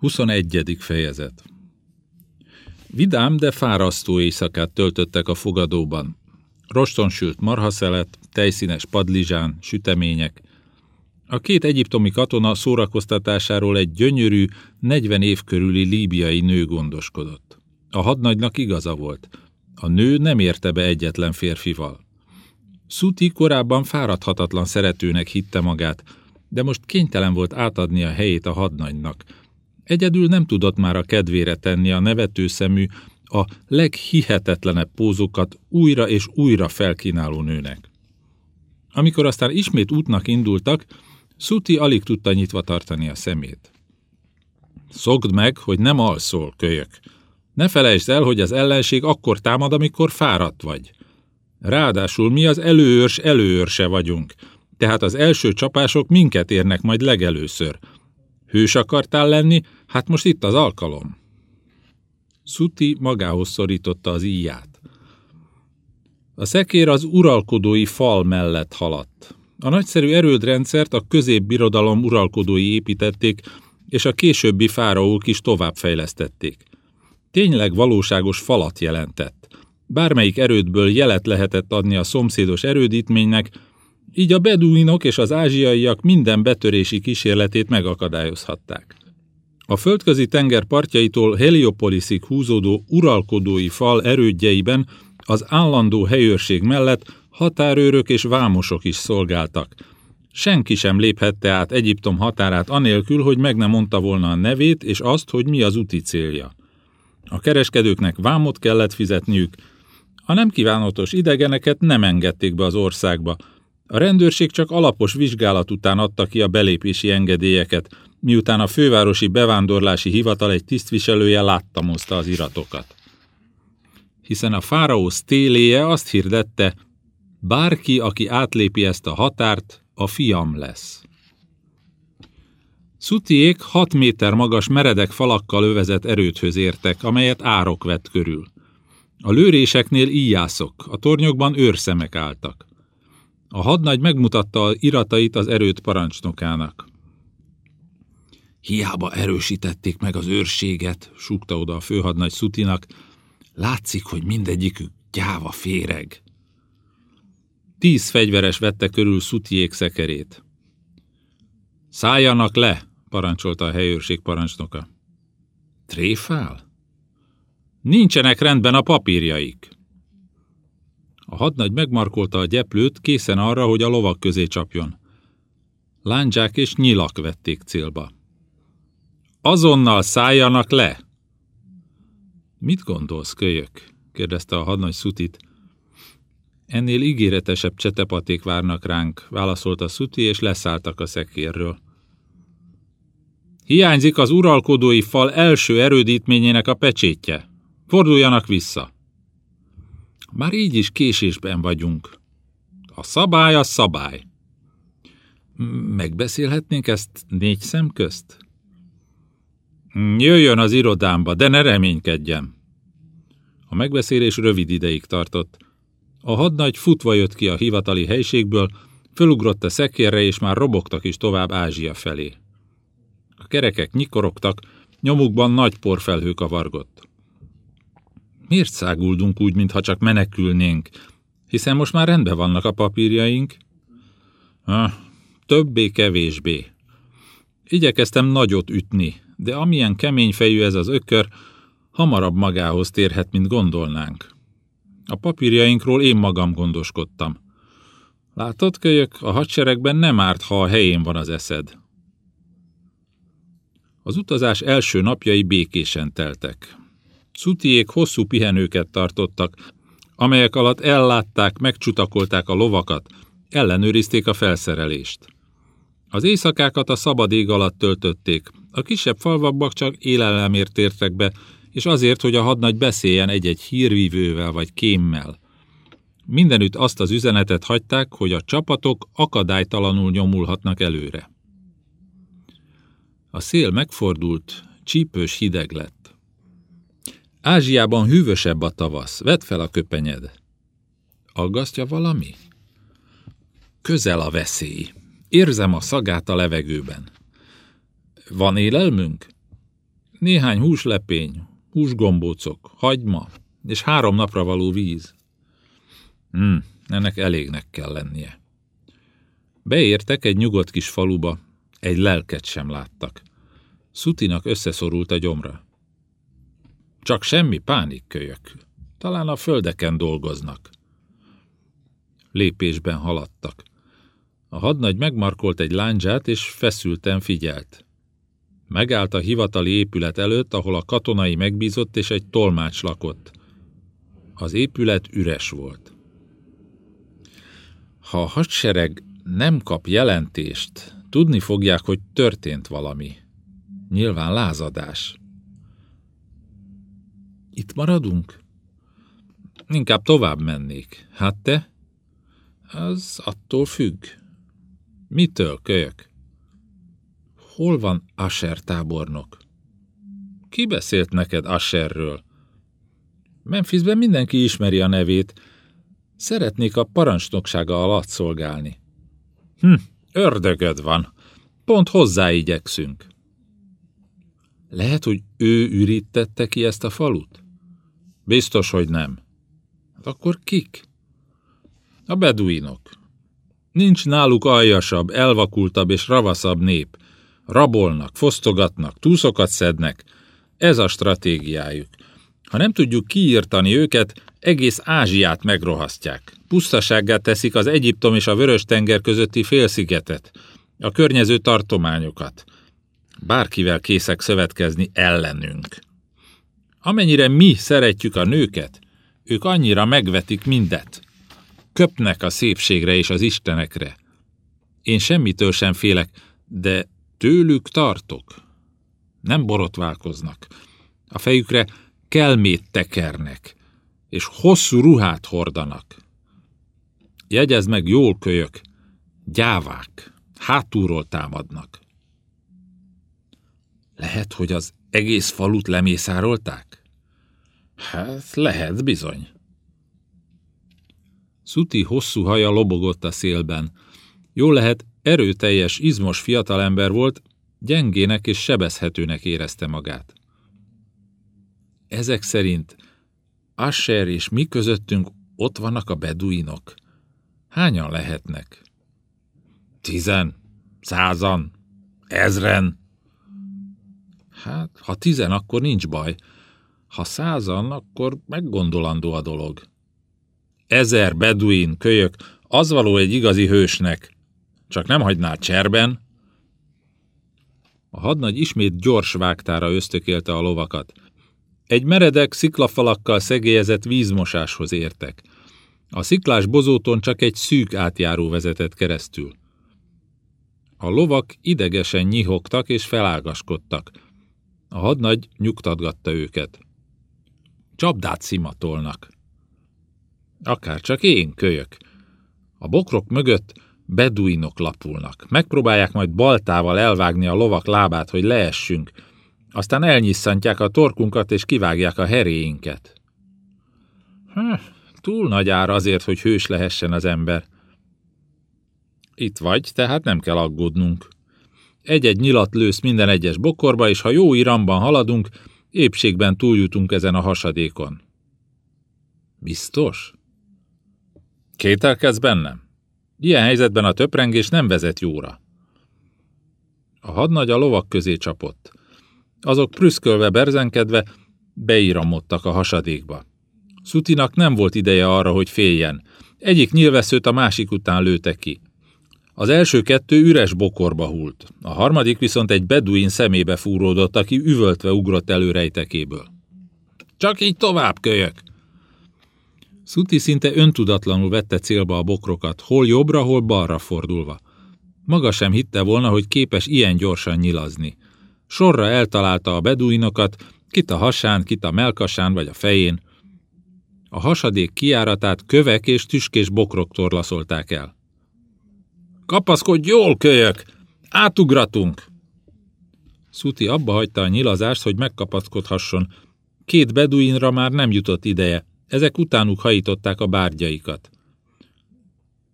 21. fejezet Vidám, de fárasztó éjszakát töltöttek a fogadóban. Rostonsült marhaszelet, tejszínes padlizsán, sütemények. A két egyiptomi katona szórakoztatásáról egy gyönyörű, 40 év körüli líbiai nő gondoskodott. A hadnagynak igaza volt. A nő nem érte be egyetlen férfival. Szuti korábban fáradhatatlan szeretőnek hitte magát, de most kénytelen volt átadni a helyét a hadnagynak. Egyedül nem tudott már a kedvére tenni a nevetőszemű, a leghihetetlenebb pózokat újra és újra felkínáló nőnek. Amikor aztán ismét útnak indultak, Szuti alig tudta nyitva tartani a szemét. Szokd meg, hogy nem alszol, kölyök. Ne felejtsd el, hogy az ellenség akkor támad, amikor fáradt vagy. Ráadásul mi az előőrs előőrse vagyunk, tehát az első csapások minket érnek majd legelőször. Hős akartál lenni, hát most itt az alkalom. Szuti magához szorította az íját. A szekér az uralkodói fal mellett haladt. A nagyszerű erődrendszert a középbirodalom uralkodói építették, és a későbbi fáraók is továbbfejlesztették. Tényleg valóságos falat jelentett. Bármelyik erődből jelet lehetett adni a szomszédos erődítménynek, így a beduinok és az ázsiaiak minden betörési kísérletét megakadályozhatták. A földközi tenger partjaitól Heliopolisig húzódó uralkodói fal erődjeiben az állandó helyőrség mellett határőrök és vámosok is szolgáltak. Senki sem léphette át Egyiptom határát anélkül, hogy meg nem mondta volna a nevét és azt, hogy mi az úti célja. A kereskedőknek vámot kellett fizetniük, a nem kívánatos idegeneket nem engedték be az országba, a rendőrség csak alapos vizsgálat után adta ki a belépési engedélyeket, miután a fővárosi bevándorlási hivatal egy tisztviselője láttamozta az iratokat. Hiszen a fáraó sztéléje azt hirdette, bárki, aki átlépi ezt a határt, a fiam lesz. Szutiék hat méter magas meredek falakkal övezett erődhöz értek, amelyet árok vett körül. A lőréseknél íjászok, a tornyokban őrszemek álltak. A hadnagy megmutatta a iratait az erőt parancsnokának. Hiába erősítették meg az őrséget, súgta oda a főhadnagy Szutinak, látszik, hogy mindegyikük gyáva féreg. Tíz fegyveres vette körül Szutiék szekerét. Szálljanak le, parancsolta a helyőrség parancsnoka. Tréfál? Nincsenek rendben a papírjaik. A hadnagy megmarkolta a gyeplőt, készen arra, hogy a lovak közé csapjon. Lándzsák és nyilak vették célba. Azonnal szálljanak le! Mit gondolsz, kölyök? kérdezte a hadnagy Szutit. Ennél ígéretesebb csetepaték várnak ránk, válaszolta Szuti, és leszálltak a szekérről. Hiányzik az uralkodói fal első erődítményének a pecsétje. Forduljanak vissza! Már így is késésben vagyunk. A szabály a szabály. Megbeszélhetnénk ezt négy szem közt? Jöjjön az irodámba, de ne reménykedjen. A megbeszélés rövid ideig tartott. A hadnagy futva jött ki a hivatali helységből, fölugrott a szekérre, és már robogtak is tovább Ázsia felé. A kerekek nyikorogtak, nyomukban nagy porfelhő kavargott. Miért száguldunk úgy, mintha csak menekülnénk? Hiszen most már rendben vannak a papírjaink. Ah, többé-kevésbé. Igyekeztem nagyot ütni, de amilyen kemény fejű ez az ökör, hamarabb magához térhet, mint gondolnánk. A papírjainkról én magam gondoskodtam. Látod, kölyök, a hadseregben nem árt, ha a helyén van az eszed. Az utazás első napjai békésen teltek. Szutiék hosszú pihenőket tartottak, amelyek alatt ellátták, megcsutakolták a lovakat, ellenőrizték a felszerelést. Az éjszakákat a szabad ég alatt töltötték, a kisebb falvakbak csak élelemért tértek be, és azért, hogy a hadnagy beszéljen egy-egy hírvívővel vagy kémmel. Mindenütt azt az üzenetet hagyták, hogy a csapatok akadálytalanul nyomulhatnak előre. A szél megfordult, csípős hideg lett. Ázsiában hűvösebb a tavasz, vedd fel a köpenyed. Aggasztja valami? Közel a veszély. Érzem a szagát a levegőben. Van élelmünk? Néhány húslepény, húsgombócok, hagyma és három napra való víz. Hmm, ennek elégnek kell lennie. Beértek egy nyugodt kis faluba, egy lelket sem láttak. Szutinak összeszorult a gyomra. Csak semmi pánikkölyök. Talán a földeken dolgoznak. Lépésben haladtak. A hadnagy megmarkolt egy láncsát, és feszülten figyelt. Megállt a hivatali épület előtt, ahol a katonai megbízott és egy tolmács lakott. Az épület üres volt. Ha a hadsereg nem kap jelentést, tudni fogják, hogy történt valami. Nyilván lázadás. Itt maradunk? Inkább tovább mennék. Hát te? Az attól függ. Mitől, kölyök? Hol van Asher tábornok? Ki beszélt neked Asherről? Memphisben mindenki ismeri a nevét. Szeretnék a parancsnoksága alatt szolgálni. Hm, ördögöd van. Pont hozzá igyekszünk. Lehet, hogy ő ürítette ki ezt a falut? Biztos, hogy nem. Hát akkor kik? A beduinok. Nincs náluk aljasabb, elvakultabb és ravaszabb nép. Rabolnak, fosztogatnak, túszokat szednek. Ez a stratégiájuk. Ha nem tudjuk kiírtani őket, egész Ázsiát megrohasztják. Pusztasággá teszik az Egyiptom és a Vörös-tenger közötti félszigetet, a környező tartományokat. Bárkivel készek szövetkezni ellenünk. Amennyire mi szeretjük a nőket, ők annyira megvetik mindet. Köpnek a szépségre és az istenekre. Én semmitől sem félek, de tőlük tartok. Nem borotválkoznak. A fejükre kelmét tekernek, és hosszú ruhát hordanak. Jegyezd meg jól, kölyök, gyávák, hátulról támadnak. Lehet, hogy az egész falut lemészárolták? Hát lehet bizony. Szuti hosszú haja lobogott a szélben. Jól lehet, erőteljes, izmos fiatalember volt, gyengének és sebezhetőnek érezte magát. Ezek szerint Asher és mi közöttünk ott vannak a beduinok. Hányan lehetnek? Tizen, százan, ezren. Hát, ha tizen, akkor nincs baj. Ha százan, akkor meggondolandó a dolog. Ezer beduin, kölyök, az való egy igazi hősnek. Csak nem hagynál cserben? A hadnagy ismét gyors vágtára ösztökélte a lovakat. Egy meredek sziklafalakkal szegélyezett vízmosáshoz értek. A sziklás bozóton csak egy szűk átjáró vezetett keresztül. A lovak idegesen nyihogtak és felágaskodtak. A hadnagy nyugtatgatta őket. Csapdát szimatolnak. Akár csak én, kölyök. A bokrok mögött beduinok lapulnak. Megpróbálják majd baltával elvágni a lovak lábát, hogy leessünk, aztán elnyisszantják a torkunkat és kivágják a heréinket. Hm, túl nagy ár azért, hogy hős lehessen az ember. Itt vagy, tehát nem kell aggódnunk. Egy-egy nyilat lősz minden egyes bokorba, és ha jó iramban haladunk, épségben túljutunk ezen a hasadékon. Biztos? Kételkedsz bennem? Ilyen helyzetben a töprengés nem vezet jóra. A hadnagy a lovak közé csapott. Azok prüszkölve, berzenkedve beíramodtak a hasadékba. Szutinak nem volt ideje arra, hogy féljen. Egyik nyilveszőt a másik után lőtte ki. Az első kettő üres bokorba hult, a harmadik viszont egy beduin szemébe fúródott, aki üvöltve ugrott elő rejtekéből. Csak így tovább, kölyök! Szuti szinte öntudatlanul vette célba a bokrokat, hol jobbra, hol balra fordulva. Maga sem hitte volna, hogy képes ilyen gyorsan nyilazni. Sorra eltalálta a beduinokat, kit a hasán, kit a melkasán vagy a fején. A hasadék kiáratát kövek és tüskés bokrok torlaszolták el. Kapaszkodj jól, kölyök! Átugratunk! Szuti abba hagyta a nyilazást, hogy megkapaszkodhasson. Két beduinra már nem jutott ideje, ezek utánuk hajították a bárgyaikat.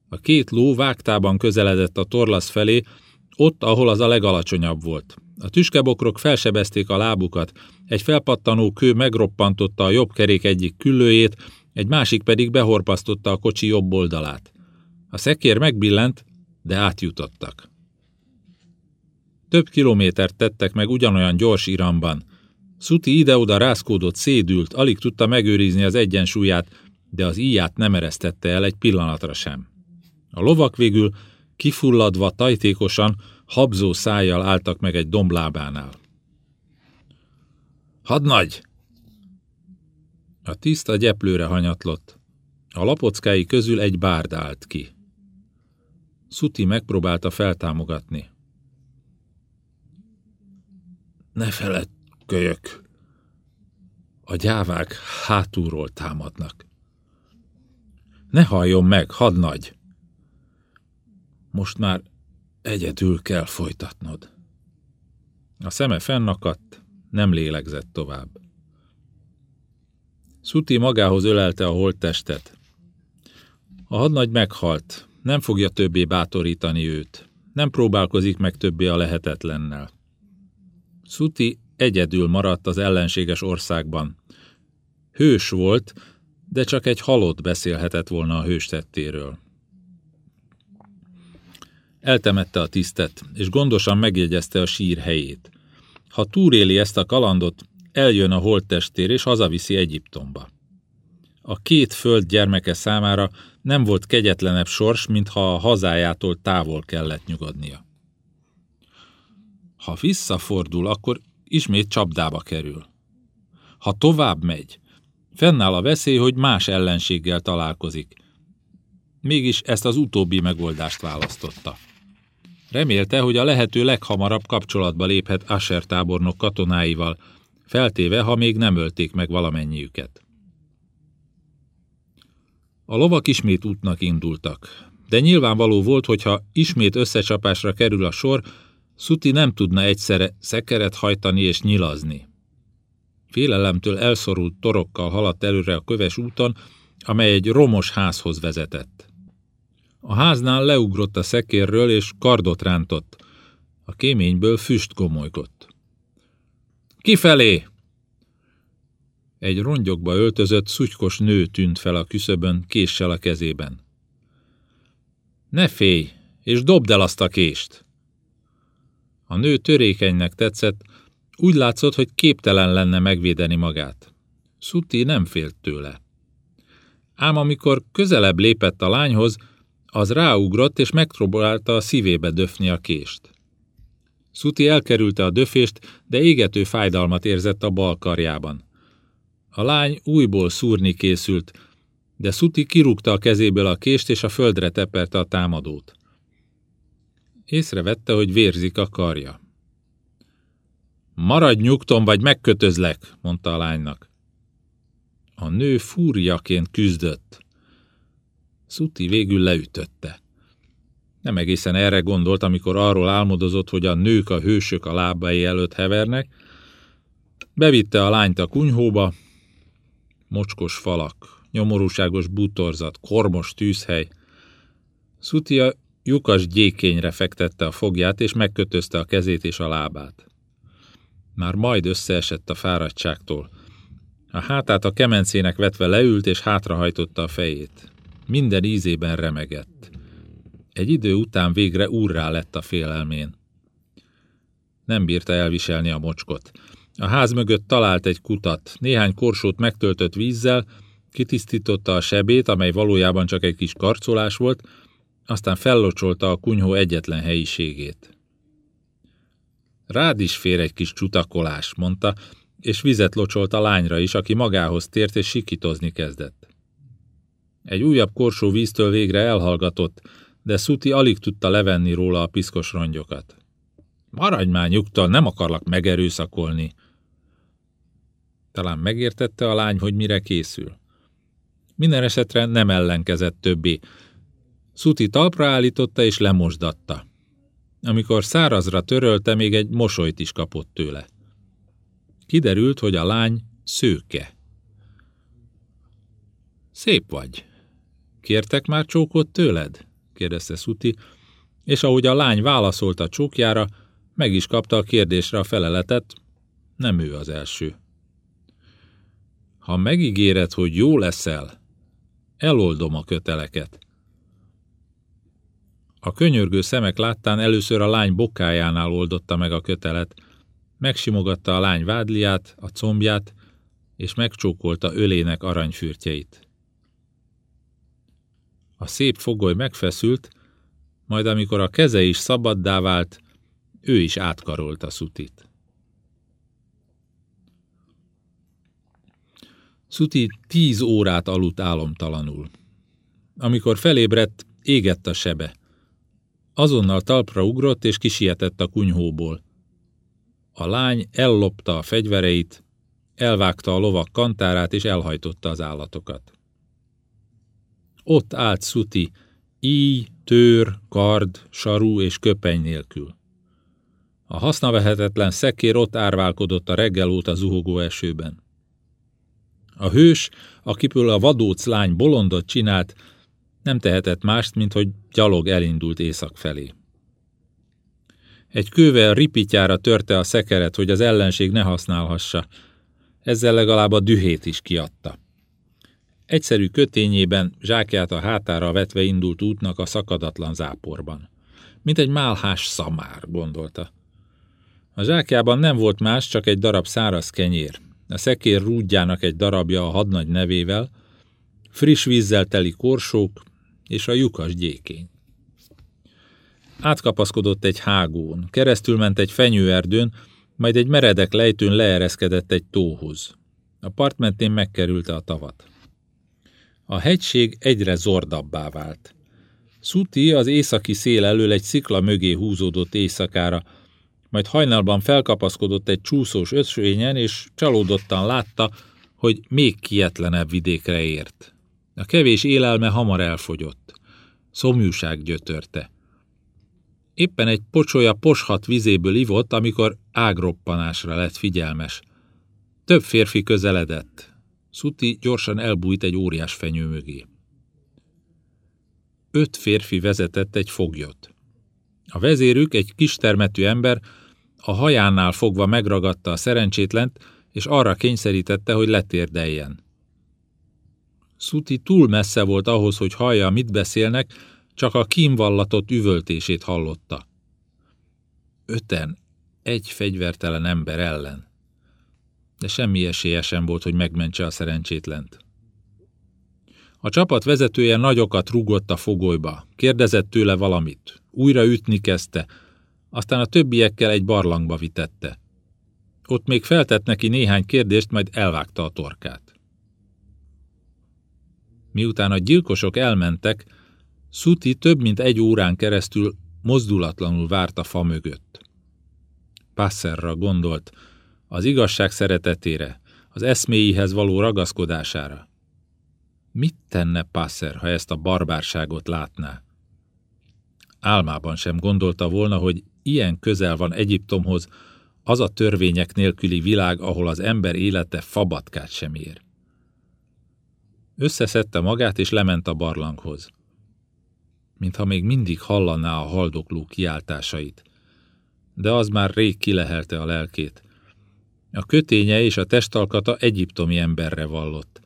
A két ló vágtában közeledett a torlasz felé, ott, ahol az a legalacsonyabb volt. A tüskebokrok felsebezték a lábukat, egy felpattanó kő megroppantotta a jobb kerék egyik küllőjét, egy másik pedig behorpasztotta a kocsi jobb oldalát. A szekér megbillent, de átjutottak. Több kilométert tettek meg ugyanolyan gyors iramban. Szuti ide-oda rászkódott, szédült, alig tudta megőrizni az egyensúlyát, de az íját nem eresztette el egy pillanatra sem. A lovak végül kifulladva, tajtékosan, habzó szájjal álltak meg egy domblábánál. Hadnagy! A tiszta gyeplőre hanyatlott. A lapockái közül egy bárd állt ki. Szuti megpróbálta feltámogatni. Ne feled, kölyök! A gyávák hátulról támadnak. Ne halljon meg, hadnagy! Most már egyedül kell folytatnod. A szeme fennakadt, nem lélegzett tovább. Szuti magához ölelte a holttestet. A hadnagy meghalt, nem fogja többé bátorítani őt, nem próbálkozik meg többé a lehetetlennel. Szuti egyedül maradt az ellenséges országban. Hős volt, de csak egy halott beszélhetett volna a hőstettéről. Eltemette a tisztet, és gondosan megjegyezte a sír helyét. Ha túréli ezt a kalandot, eljön a holttestér, és hazaviszi Egyiptomba. A két föld gyermeke számára nem volt kegyetlenebb sors, mintha a hazájától távol kellett nyugodnia. Ha visszafordul, akkor ismét csapdába kerül. Ha tovább megy, fennáll a veszély, hogy más ellenséggel találkozik. Mégis ezt az utóbbi megoldást választotta. Remélte, hogy a lehető leghamarabb kapcsolatba léphet Asher tábornok katonáival, feltéve, ha még nem ölték meg valamennyiüket. A lovak ismét útnak indultak, de nyilvánvaló volt, hogy ha ismét összecsapásra kerül a sor, Szuti nem tudna egyszerre szekeret hajtani és nyilazni. Félelemtől elszorult torokkal haladt előre a köves úton, amely egy romos házhoz vezetett. A háznál leugrott a szekérről, és kardot rántott. A kéményből füst gomolygott. Kifelé! Egy rongyokba öltözött, szutykos nő tűnt fel a küszöbön, késsel a kezében. Ne félj, és dobd el azt a kést! A nő törékenynek tetszett, úgy látszott, hogy képtelen lenne megvédeni magát. Szuti nem félt tőle. Ám amikor közelebb lépett a lányhoz, az ráugrott és megpróbálta a szívébe döfni a kést. Szuti elkerülte a döfést, de égető fájdalmat érzett a bal karjában. A lány újból szúrni készült, de Szuti kirúgta a kezéből a kést és a földre teperte a támadót. Észrevette, hogy vérzik a karja. Maradj nyugton, vagy megkötözlek, mondta a lánynak. A nő fúriaként küzdött. Szuti végül leütötte. Nem egészen erre gondolt, amikor arról álmodozott, hogy a nők a hősök a lábai előtt hevernek. Bevitte a lányt a kunyhóba. Mocskos falak, nyomorúságos butorzat, kormos tűzhely. Szuti a lyukas gyékényre fektette a fogját, és megkötözte a kezét és a lábát. Már majd összeesett a fáradtságtól. A hátát a kemencének vetve leült, és hátrahajtotta a fejét. Minden ízében remegett. Egy idő után végre úrrá lett a félelmén. Nem bírta elviselni a mocskot. A ház mögött talált egy kutat, néhány korsót megtöltött vízzel, kitisztította a sebét, amely valójában csak egy kis karcolás volt, aztán fellocsolta a kunyhó egyetlen helyiségét. Rád is fér egy kis csutakolás, mondta, és vizet locsolt a lányra is, aki magához tért és sikitozni kezdett. Egy újabb korsó víztől végre elhallgatott, de Szuti alig tudta levenni róla a piszkos rongyokat. Maradj már nyugtal, nem akarlak megerőszakolni. Talán megértette a lány, hogy mire készül. Minden esetre nem ellenkezett többé. Szuti talpra állította és lemosdatta. Amikor szárazra törölte, még egy mosolyt is kapott tőle. Kiderült, hogy a lány szőke. Szép vagy. Kértek már csókot tőled? kérdezte Szuti, és ahogy a lány válaszolt a csókjára, Meg is kapta a kérdésre a feleletet, nem ő az első. Ha megígéred, hogy jó leszel, eloldom a köteleket. A könyörgő szemek láttán először a lány bokájánál oldotta meg a kötelet, megsimogatta a lány vádliát, a combját, és megcsókolta ölének aranyfürtjeit. A szép fogoly megfeszült, majd amikor a keze is szabaddá vált, ő is átkarolta Szutit. Szuti tíz órát aludt álomtalanul. Amikor felébredt, égett a sebe. Azonnal talpra ugrott és kisietett a kunyhóból. A lány ellopta a fegyvereit, elvágta a lovak kantárát és elhajtotta az állatokat. Ott állt Szuti, íj, tőr, kard, saru és köpeny nélkül. A hasznavehetetlen szekér ott árválkodott a reggel óta zuhogó esőben. A hős, akiből a vadóc lány bolondot csinált, nem tehetett mást, mint hogy gyalog elindult észak felé. Egy kővel ripityára törte a szekeret, hogy az ellenség ne használhassa. Ezzel legalább a dühét is kiadta. Egyszerű kötényében, zsákját a hátára vetve indult útnak a szakadatlan záporban. Mint egy málhás szamár, gondolta. A zsákjában nem volt más, csak egy darab száraz kenyér. A szekér rúdjának egy darabja a hadnagy nevével, friss vízzel teli korsók és a lyukas gyékény. Átkapaszkodott egy hágón, keresztül ment egy fenyőerdőn, majd egy meredek lejtőn leereszkedett egy tóhoz. A part mentén megkerülte a tavat. A hegység egyre zordabbá vált. Szuti az északi szél elől egy szikla mögé húzódott éjszakára, majd hajnalban felkapaszkodott egy csúszós ösvényen, és csalódottan látta, hogy még kietlenebb vidékre ért. A kevés élelme hamar elfogyott. Szomjúság gyötörte. Éppen egy pocsolya poshat vizéből ivott, amikor ágroppanásra lett figyelmes. Több férfi közeledett. Szuti gyorsan elbújt egy óriás fenyő mögé. Öt férfi vezetett egy foglyot. A vezérük, egy kistermetű ember, a hajánál fogva megragadta a szerencsétlent, és arra kényszerítette, hogy letérdeljen. Szuti túl messze volt ahhoz, hogy hallja, mit beszélnek, csak a kínvallatott üvöltését hallotta. Öten, egy fegyvertelen ember ellen. De semmi esélye sem volt, hogy megmentse a szerencsétlent. A csapat vezetője nagyokat rúgott a fogolyba, kérdezett tőle valamit, újra ütni kezdte, aztán a többiekkel egy barlangba vitette. Ott még feltett neki néhány kérdést, majd elvágta a torkát. Miután a gyilkosok elmentek, Szuti több mint egy órán keresztül mozdulatlanul várt a fa mögött. Passerra gondolt, az igazság szeretetére, az eszméihez való ragaszkodására. Mit tenne Passer, ha ezt a barbárságot látná? Álmában sem gondolta volna, hogy ilyen közel van Egyiptomhoz, az a törvények nélküli világ, ahol az ember élete fabatkát sem ér. Összeszedte magát, és lement a barlanghoz. Mintha még mindig hallaná a haldokló kiáltásait. De az már rég kilehelte a lelkét. A köténye és a testalkata egyiptomi emberre vallott.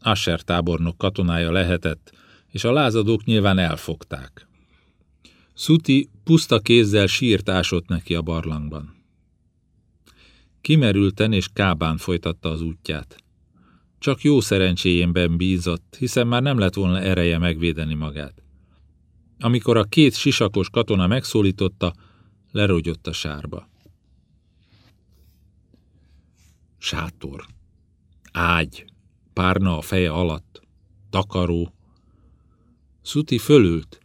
Asher tábornok katonája lehetett, és a lázadók nyilván elfogták. Szuti puszta kézzel sírt ásott neki a barlangban. Kimerülten és kábán folytatta az útját. Csak jó szerencséjénben bízott, hiszen már nem lett volna ereje megvédeni magát. Amikor a két sisakos katona megszólította, lerogyott a sárba. Sátor, ágy, párna a feje alatt, takaró. Szuti fölült,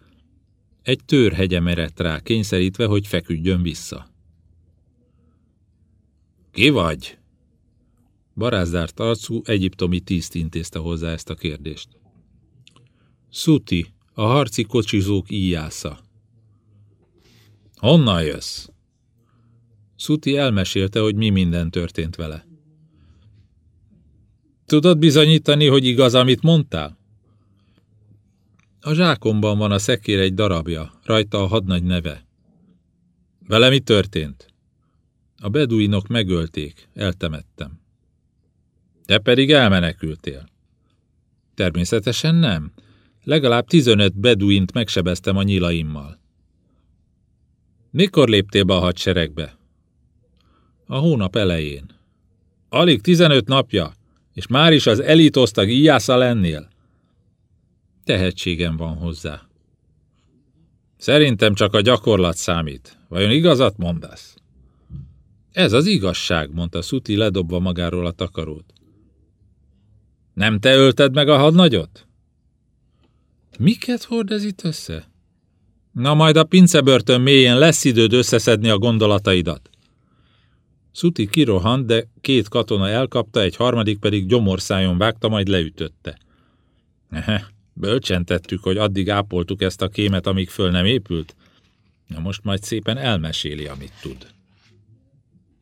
egy törhegye merett rá, kényszerítve, hogy feküdjön vissza. Ki vagy? Barázdárt arcú egyiptomi tiszt intézte hozzá ezt a kérdést. Szuti, a harci kocsizók íjásza. Honnan jössz? Szuti elmesélte, hogy mi minden történt vele. Tudod bizonyítani, hogy igaz, amit mondtál? A zsákomban van a szekér egy darabja, rajta a hadnagy neve. Vele mi történt? A beduinok megölték, eltemettem. Te pedig elmenekültél. Természetesen nem. Legalább 15 beduint megsebeztem a nyilaimmal. Mikor léptél be a hadseregbe? A hónap elején. Alig 15 napja, és már is az elitosztag íjásza lennél. Tehetségem van hozzá. Szerintem csak a gyakorlat számít. Vajon igazat mondasz? Ez az igazság, mondta Szuti ledobva magáról a takarót. Nem te ölted meg a hadnagyot? Miket hord itt össze? Na majd a pincebörtön mélyén lesz időd összeszedni a gondolataidat. Szuti kirohant, de két katona elkapta, egy harmadik pedig gyomorszájon vágta, majd leütötte. Ehe, bölcsen hogy addig ápoltuk ezt a kémet, amíg föl nem épült. Na most majd szépen elmeséli, amit tud.